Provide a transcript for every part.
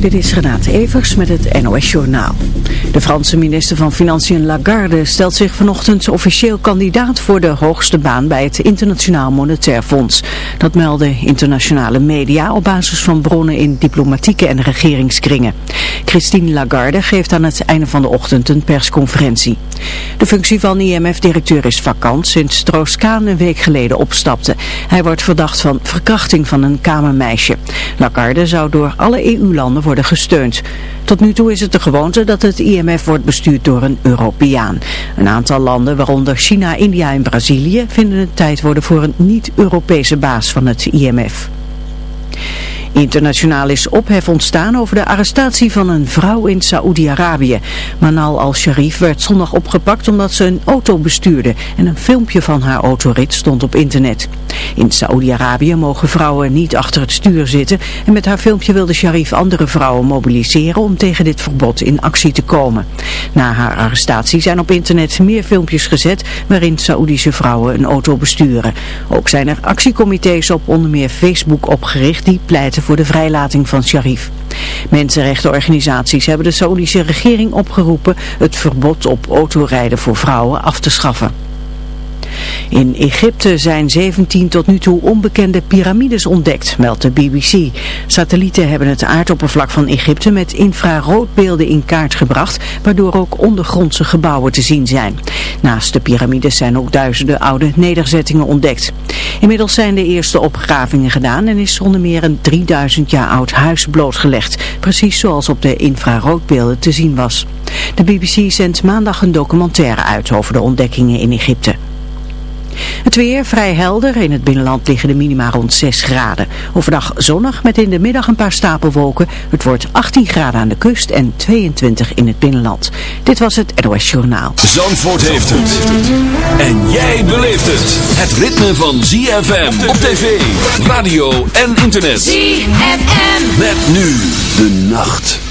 Dit is Renate Evers met het NOS Journaal. De Franse minister van Financiën Lagarde stelt zich vanochtend officieel kandidaat voor de hoogste baan bij het Internationaal Monetair Fonds. Dat melden internationale media op basis van bronnen in diplomatieke en regeringskringen. Christine Lagarde geeft aan het einde van de ochtend een persconferentie. De functie van IMF-directeur is vakant sinds Stroos-Kaan een week geleden opstapte. Hij wordt verdacht van verkrachting van een kamermeisje. Lagarde zou door alle EU-landen worden gesteund. Tot nu toe is het de gewoonte dat het IMF wordt bestuurd door een Europeaan. Een aantal landen, waaronder China, India en Brazilië, vinden het tijd worden voor een niet-Europese baas van het IMF. Internationaal is ophef ontstaan over de arrestatie van een vrouw in Saoedi-Arabië. Manal al-Sharif werd zondag opgepakt omdat ze een auto bestuurde en een filmpje van haar autorit stond op internet. In Saoedi-Arabië mogen vrouwen niet achter het stuur zitten en met haar filmpje wilde Sharif andere vrouwen mobiliseren om tegen dit verbod in actie te komen. Na haar arrestatie zijn op internet meer filmpjes gezet waarin Saoedische vrouwen een auto besturen. Ook zijn er actiecomité's op onder meer Facebook opgericht die pleiten voor de vrijlating van Sharif. Mensenrechtenorganisaties hebben de Saoedische regering opgeroepen het verbod op autorijden voor vrouwen af te schaffen. In Egypte zijn 17 tot nu toe onbekende piramides ontdekt, meldt de BBC. Satellieten hebben het aardoppervlak van Egypte met infraroodbeelden in kaart gebracht, waardoor ook ondergrondse gebouwen te zien zijn. Naast de piramides zijn ook duizenden oude nederzettingen ontdekt. Inmiddels zijn de eerste opgravingen gedaan en is zonder meer een 3000 jaar oud huis blootgelegd, precies zoals op de infraroodbeelden te zien was. De BBC zendt maandag een documentaire uit over de ontdekkingen in Egypte. Het weer vrij helder. In het binnenland liggen de minima rond 6 graden. Overdag zonnig met in de middag een paar stapelwolken. Het wordt 18 graden aan de kust en 22 in het binnenland. Dit was het NOS Journaal. Zandvoort heeft het. En jij beleeft het. Het ritme van ZFM op tv, radio en internet. ZFM. Met nu de nacht.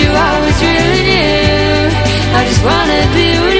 you always really knew. I just wanna be with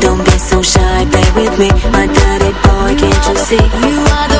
Don't be so shy, play with me. My dirty boy, can't you see? You are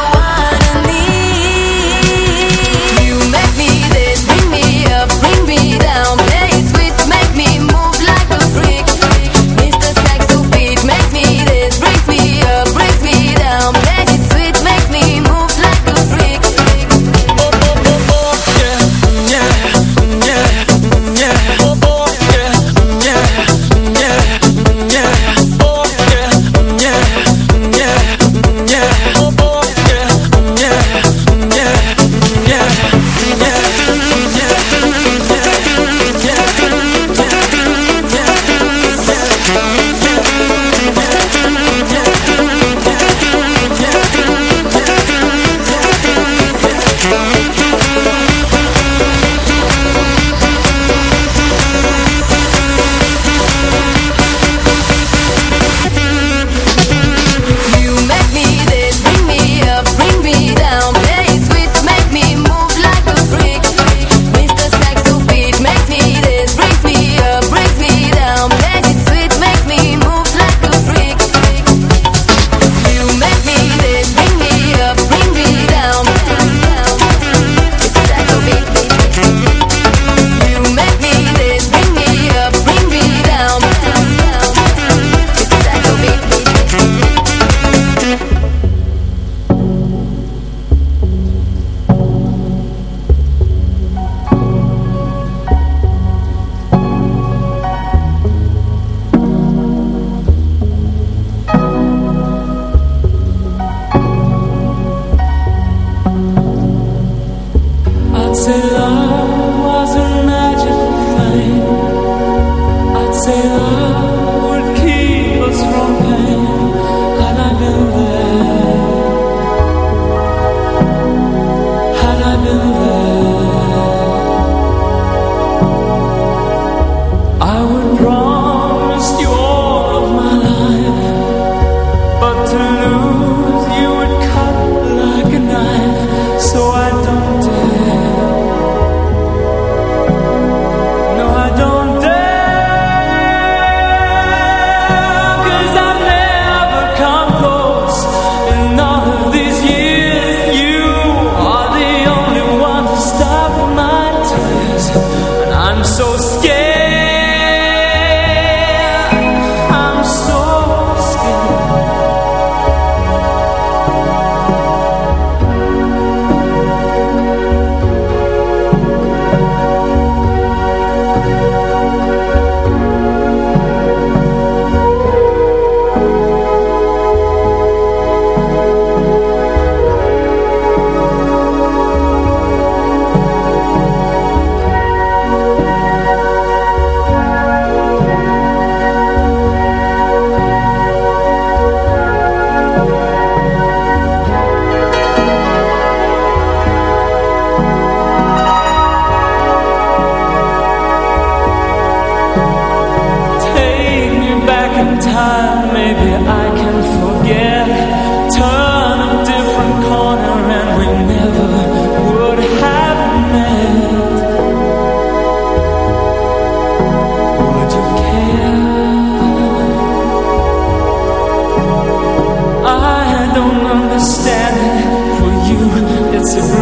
Say love. to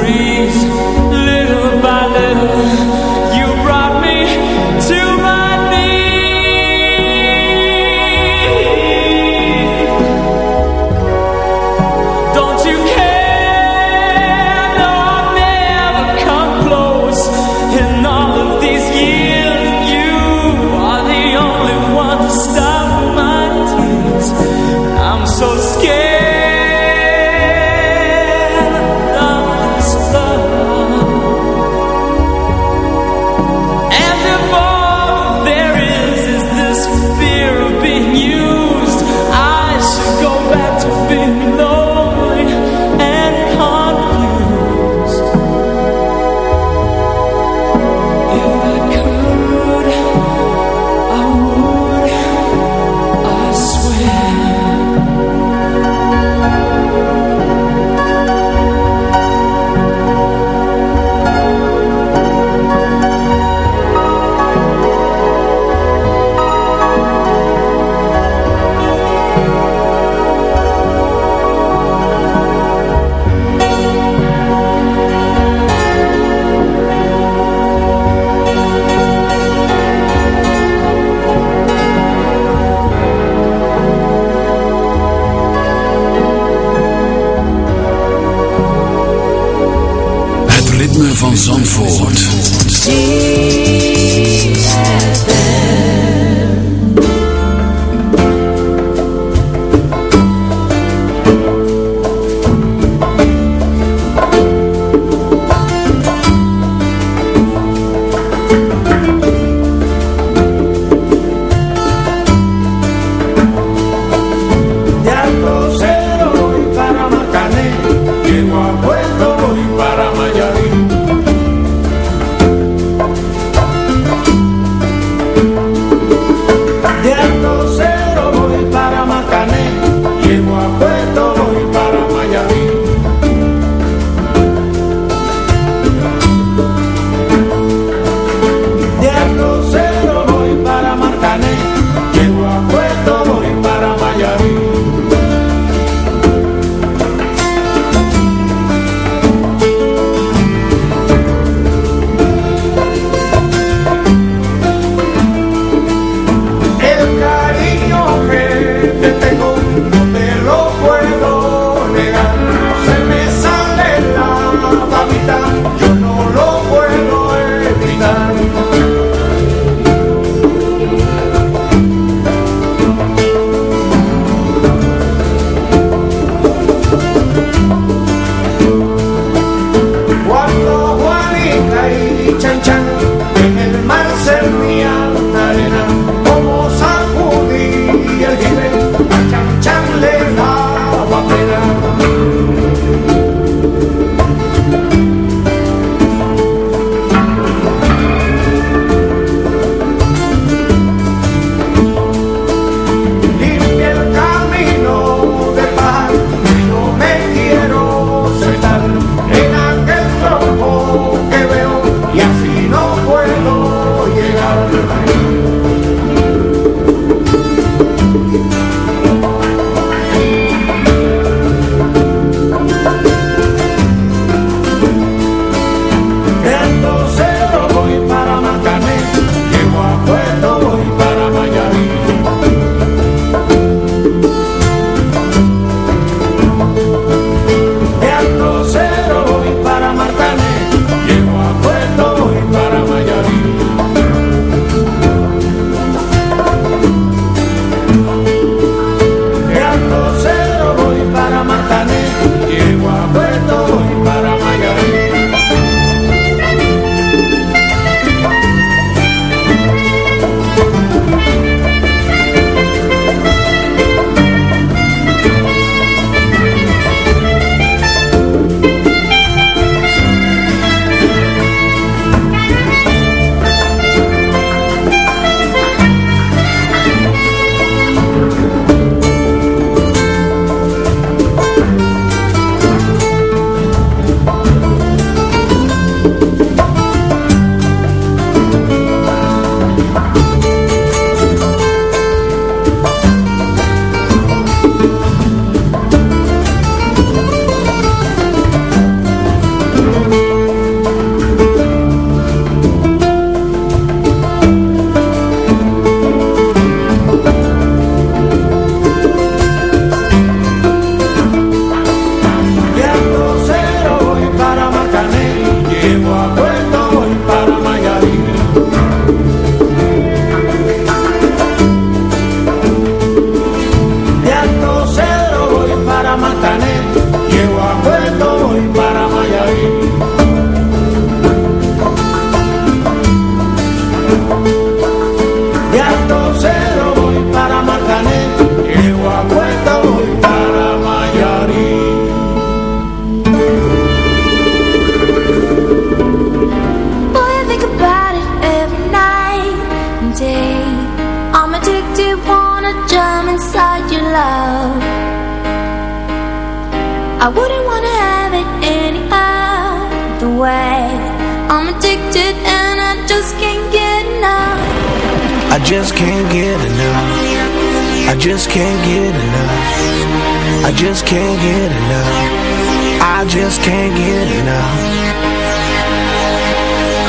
just can't get enough. I just can't get enough.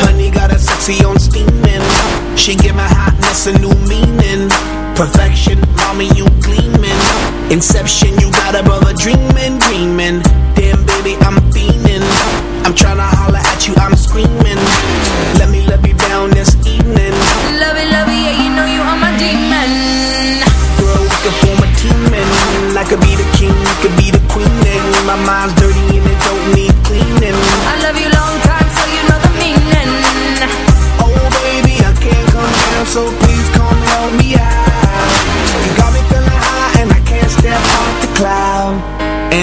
Honey got a sexy on steaming. She give my hotness a new meaning. Perfection, mommy, you gleaming. Inception, you got a brother dreaming, dreaming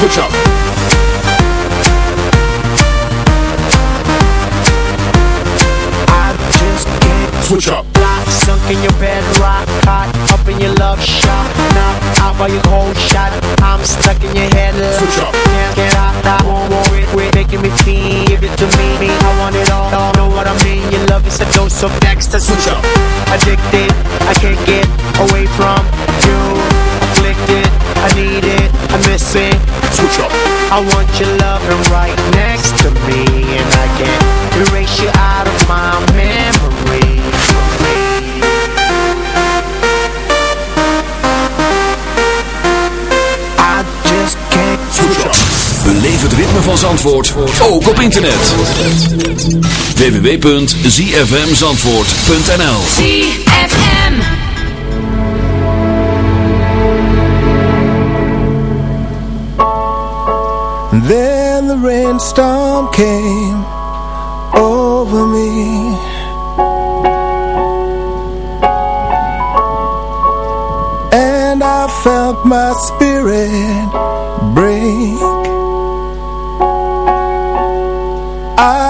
Switch up. I just can't Switch up. Lock, sunk in your bed, rock hot, up in your love shot. Now out by your cold shot. I'm stuck in your head. Switch up. Can't get out, I won't worry. Quit making me feel. Give it to me, me. I want it all. all. Know what I mean? Your love is a dose of next Switch up. Addicted, I can't get away from you. Afflicted, I need it, I miss it. Switch up. I want your loving right next to me, and I can't erase you out of my memory. I just can't Switch up. Beleef het ritme van Zandvoort ook op internet. www.zfmzandvoort.nl the rainstorm came over me. And I felt my spirit break. I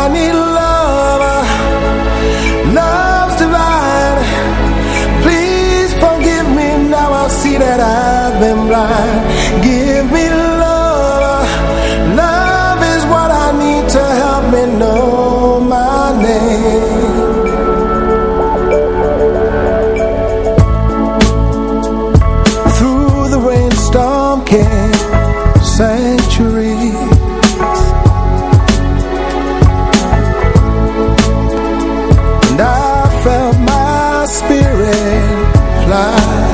felt my spirit fly.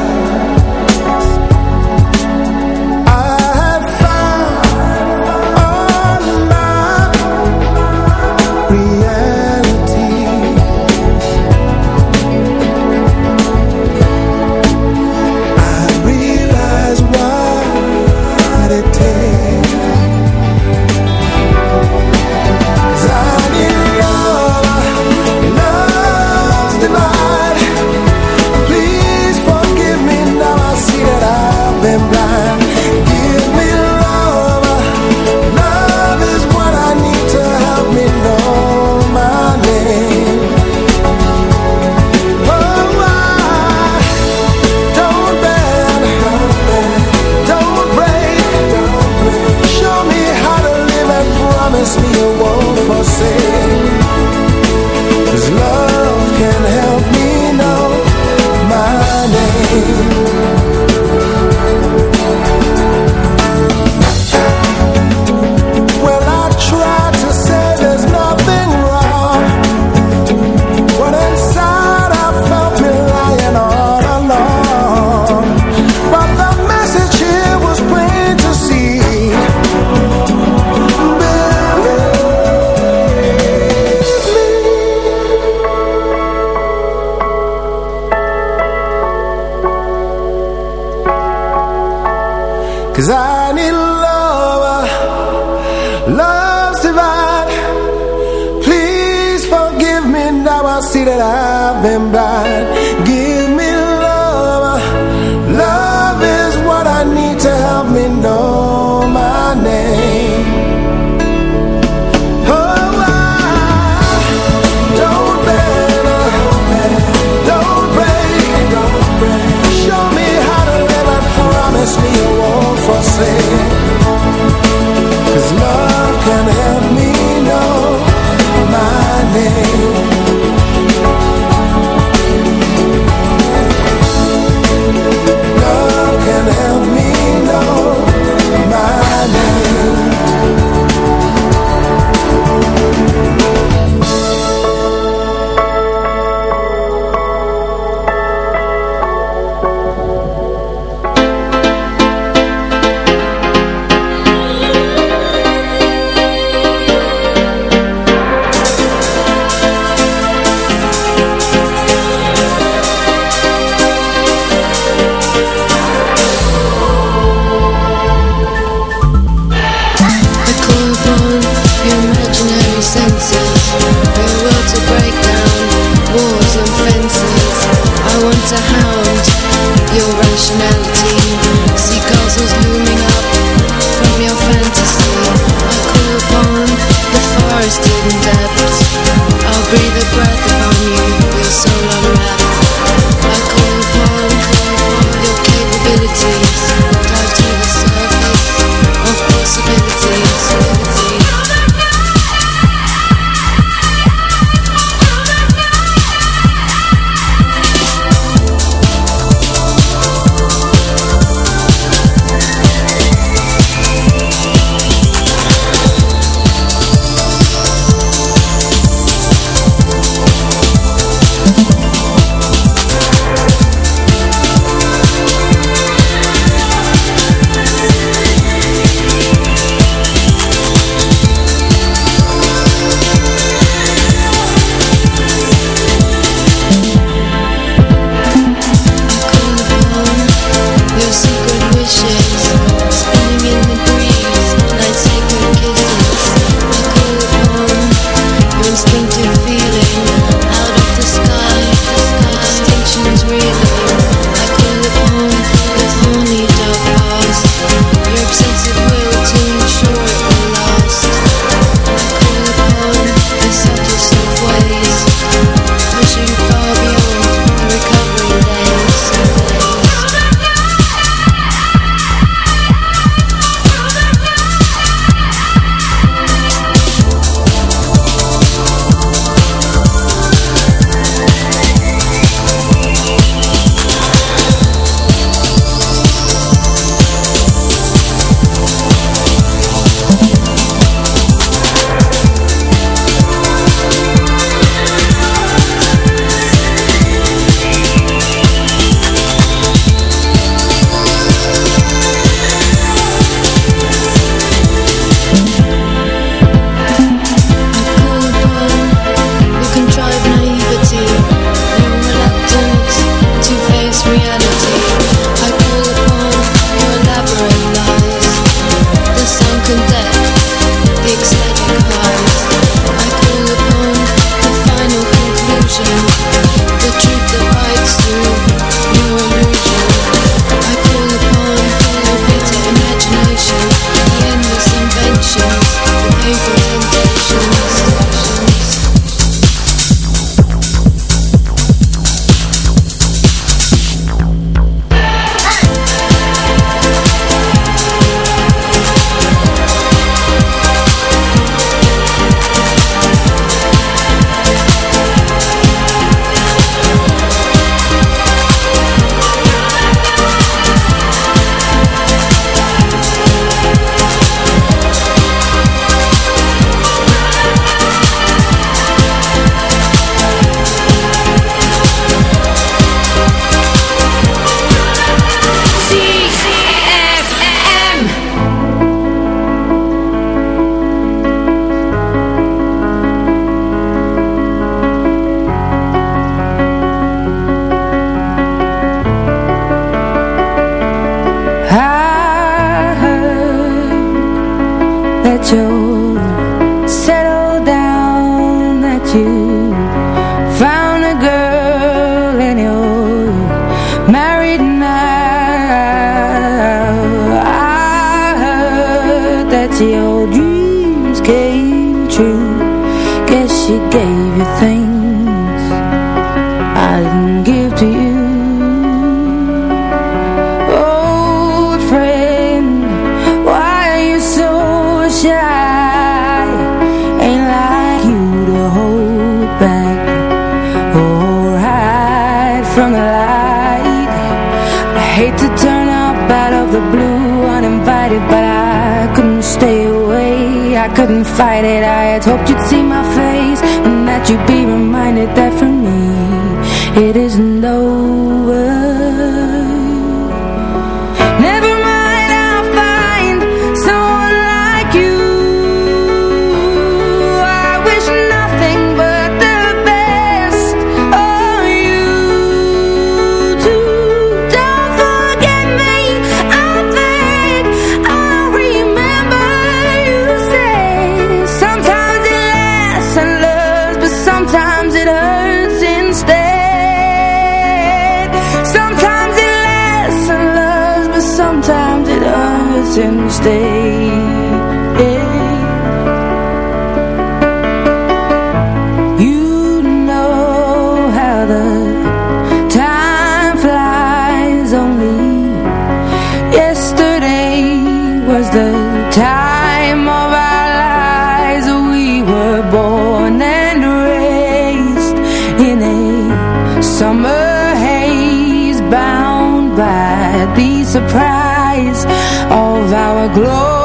blinded that for me. It isn't over glory.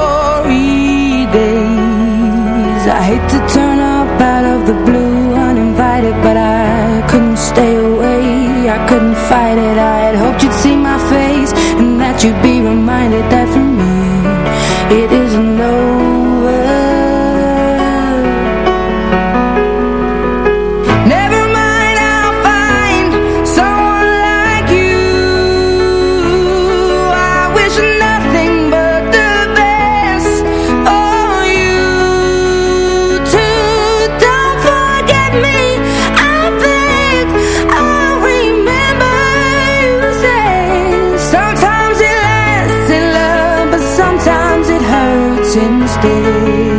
since day.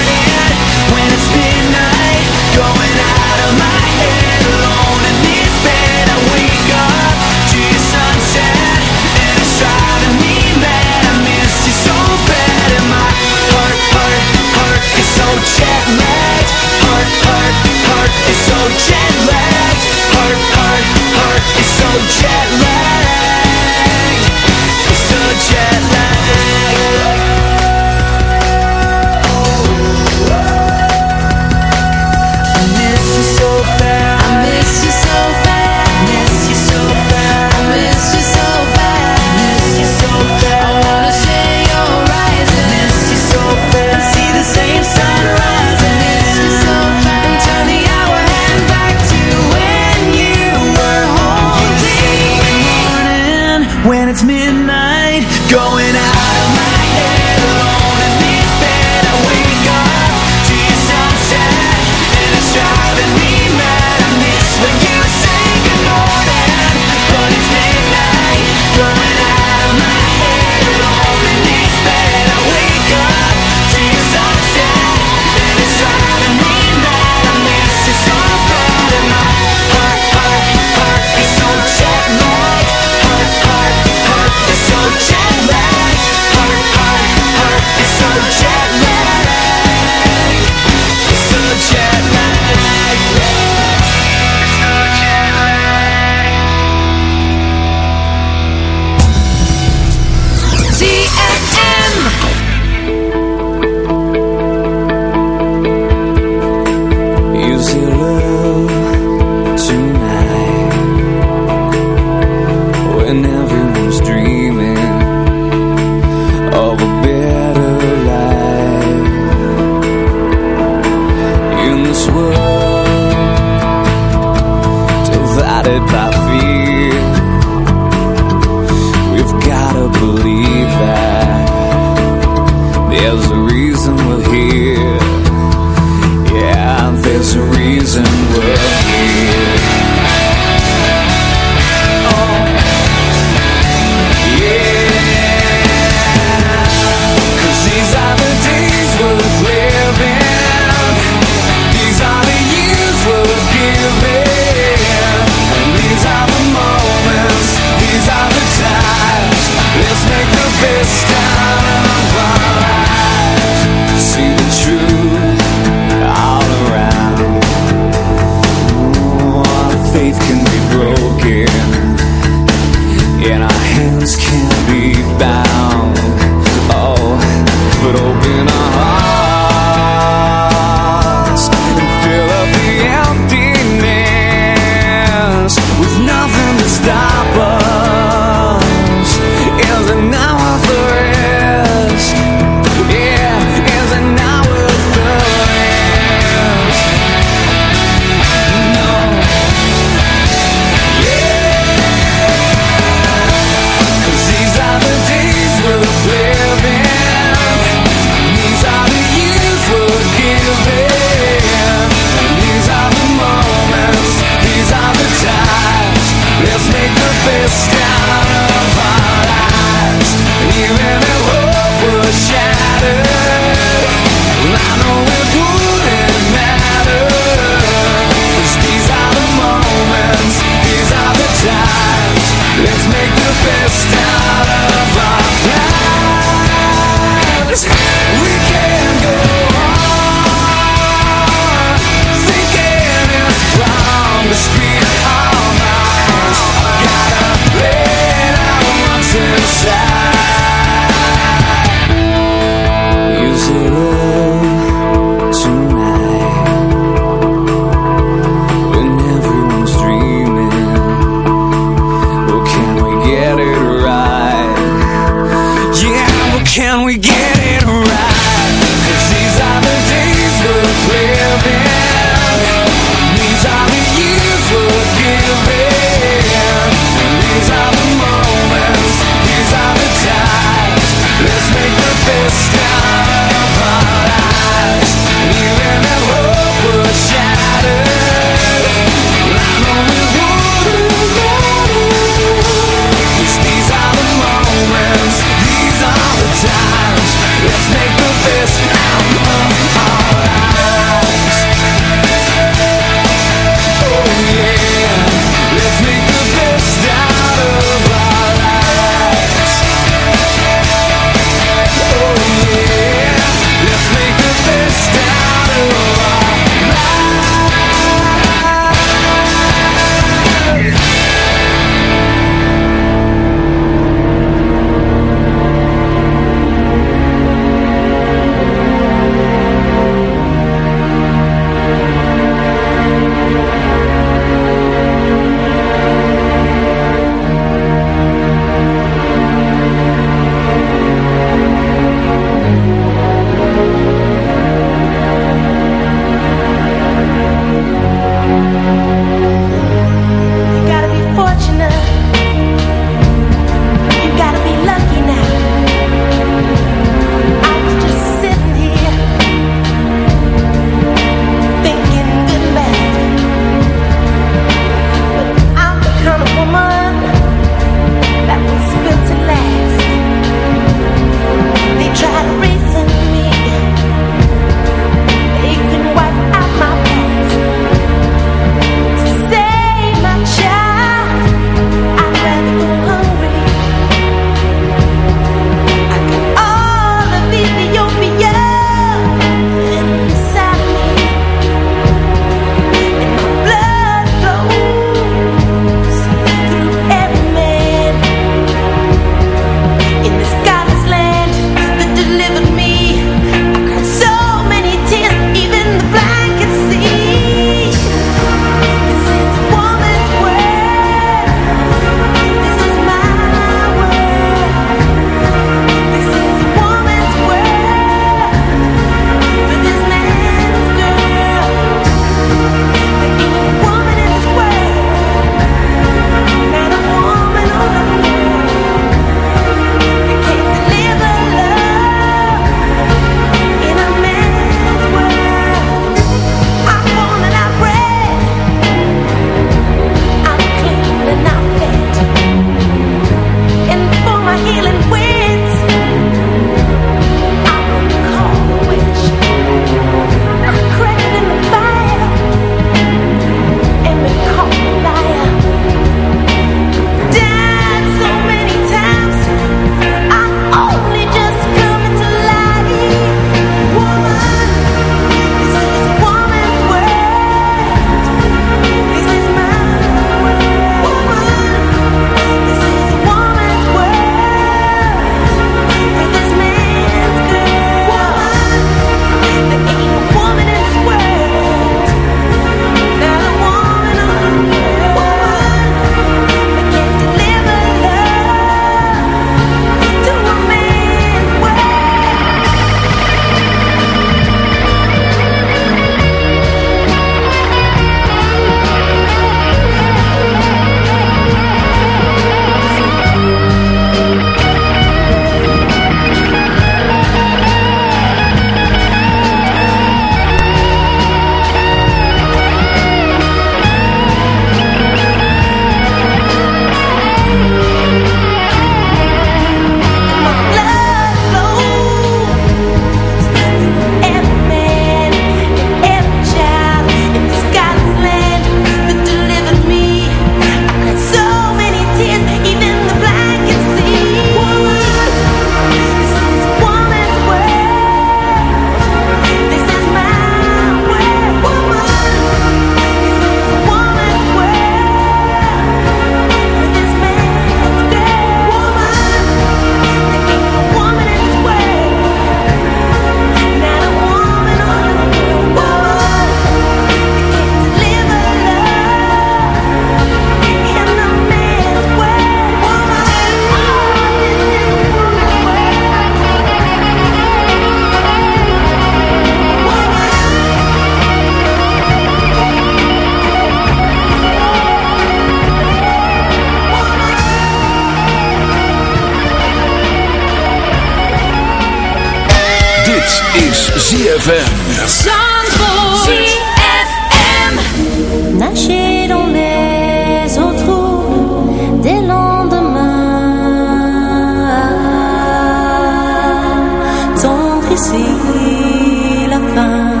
c'est la fin.